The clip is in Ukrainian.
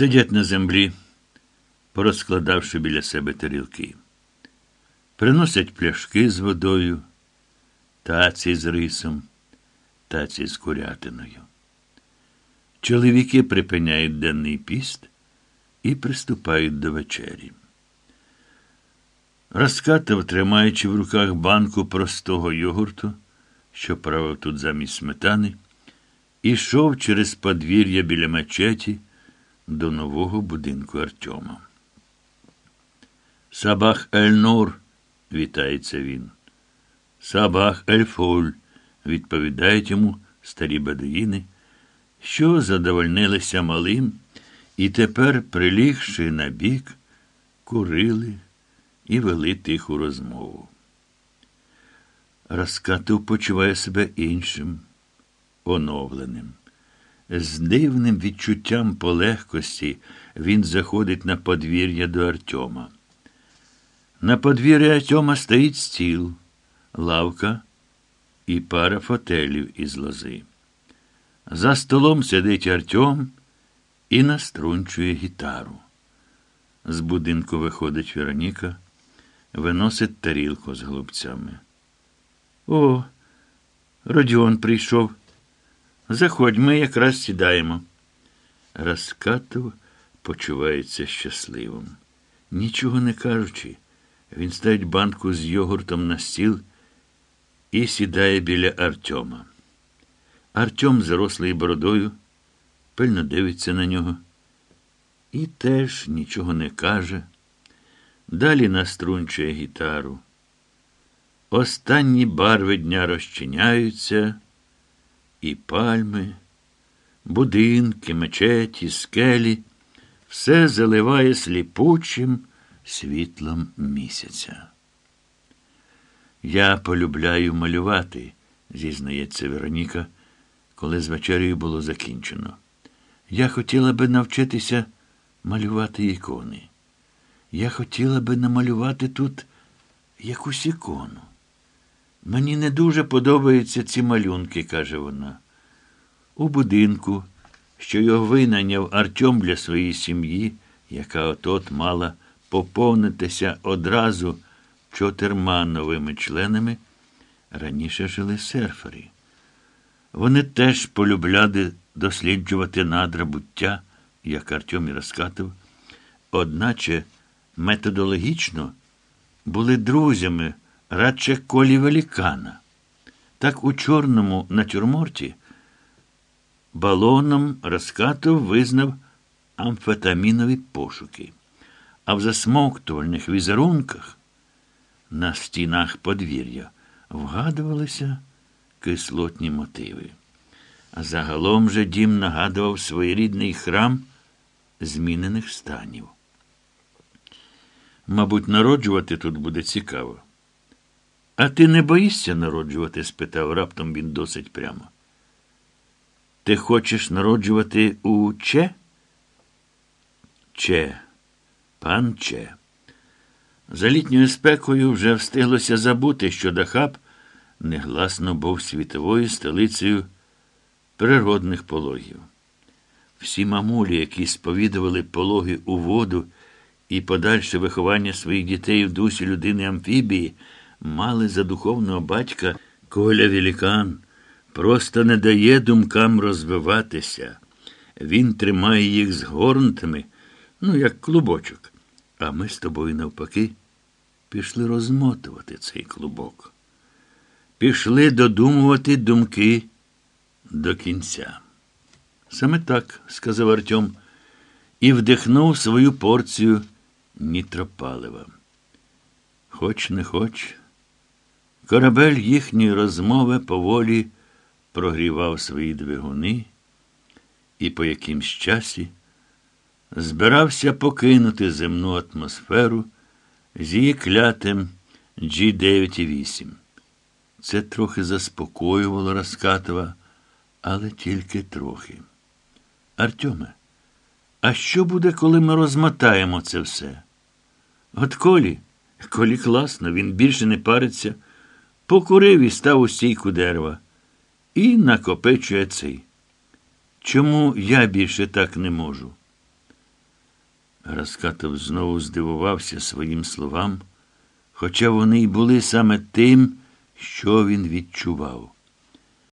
Сидять на землі, порозкладавши біля себе тарілки. Приносять пляшки з водою, таці з рисом, таці з курятиною. Чоловіки припиняють денний піст і приступають до вечері. Розкатив, тримаючи в руках банку простого йогурту, що правив тут замість сметани, ішов через подвір'я біля мечеті до нового будинку Артема. Сабах Ель-Нур, вітається він. Сабах Ель-Фуль, відповідають йому старі бедуїни, що задовольнилися малим і тепер, прилігши на бік, курили і вели тиху розмову. Раскатов почуває себе іншим, оновленим. З дивним відчуттям полегкості він заходить на подвір'я до Артема. На подвір'ї Артема стоїть стіл, лавка і пара фотелів із лози. За столом сидить Артем і наструнчує гітару. З будинку виходить Вероніка, виносить тарілку з голубцями. О, Родіон прийшов. Заходь, ми якраз сідаємо. Раскатов почувається щасливим. Нічого не кажучи, він ставить банку з йогуртом на стіл і сідає біля Артема. Артем, зарослий бородою, пильно дивиться на нього і теж нічого не каже. Далі наструнчує гітару. Останні барви дня розчиняються, і пальми, будинки, мечеті, скелі, все заливає сліпучим світлом місяця. Я полюбляю малювати, зізнається Вероніка, коли з вечерею було закінчено. Я хотіла би навчитися малювати ікони. Я хотіла би намалювати тут якусь ікону. Мені не дуже подобаються ці малюнки, каже вона. У будинку, що його винайняв Артем для своєї сім'ї, яка отот мала поповнитися одразу чотирма новими членами, раніше жили серфери. Вони теж полюбляли досліджувати надра буття, як Артем і розкатив, одначе методологічно були друзями радше колі велікана. Так у чорному натюрморті балоном Раскатов визнав амфетамінові пошуки, а в засмоктувальних візерунках на стінах подвір'я вгадувалися кислотні мотиви. А загалом же дім нагадував своєрідний храм змінених станів. Мабуть, народжувати тут буде цікаво. А ти не боїшся народжувати? спитав раптом він досить прямо. Ти хочеш народжувати у Че? Че, пан Че. За літньою спекою вже встиглося забути, що Дахаб негласно був світовою столицею природних пологів. Всі мамулі, які сповідували пологи у воду і подальше виховання своїх дітей в дусі людини амфібії, мали за духовного батька Коля Велікан, просто не дає думкам розвиватися. Він тримає їх згорнутими, ну, як клубочок. А ми з тобою, навпаки, пішли розмотувати цей клубок. Пішли додумувати думки до кінця. Саме так, сказав Артем, і вдихнув свою порцію нітропалива. Хоч не хоч, корабель їхньої розмови поволі прогрівав свої двигуни і по якимсь часі збирався покинути земну атмосферу з її клятим G9,8. Це трохи заспокоювало Раскатова, але тільки трохи. Артеме, а що буде, коли ми розмотаємо це все? От колі, колі класно, він більше не париться, покурив і став у стійку дерева і накопичує цей. Чому я більше так не можу? Раскатов знову здивувався своїм словам, хоча вони й були саме тим, що він відчував.